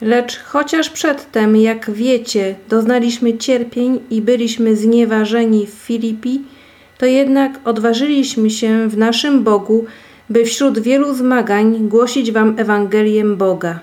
Lecz chociaż przedtem, jak wiecie, doznaliśmy cierpień i byliśmy znieważeni w Filipi, to jednak odważyliśmy się w naszym Bogu, by wśród wielu zmagań głosić wam Ewangelię Boga.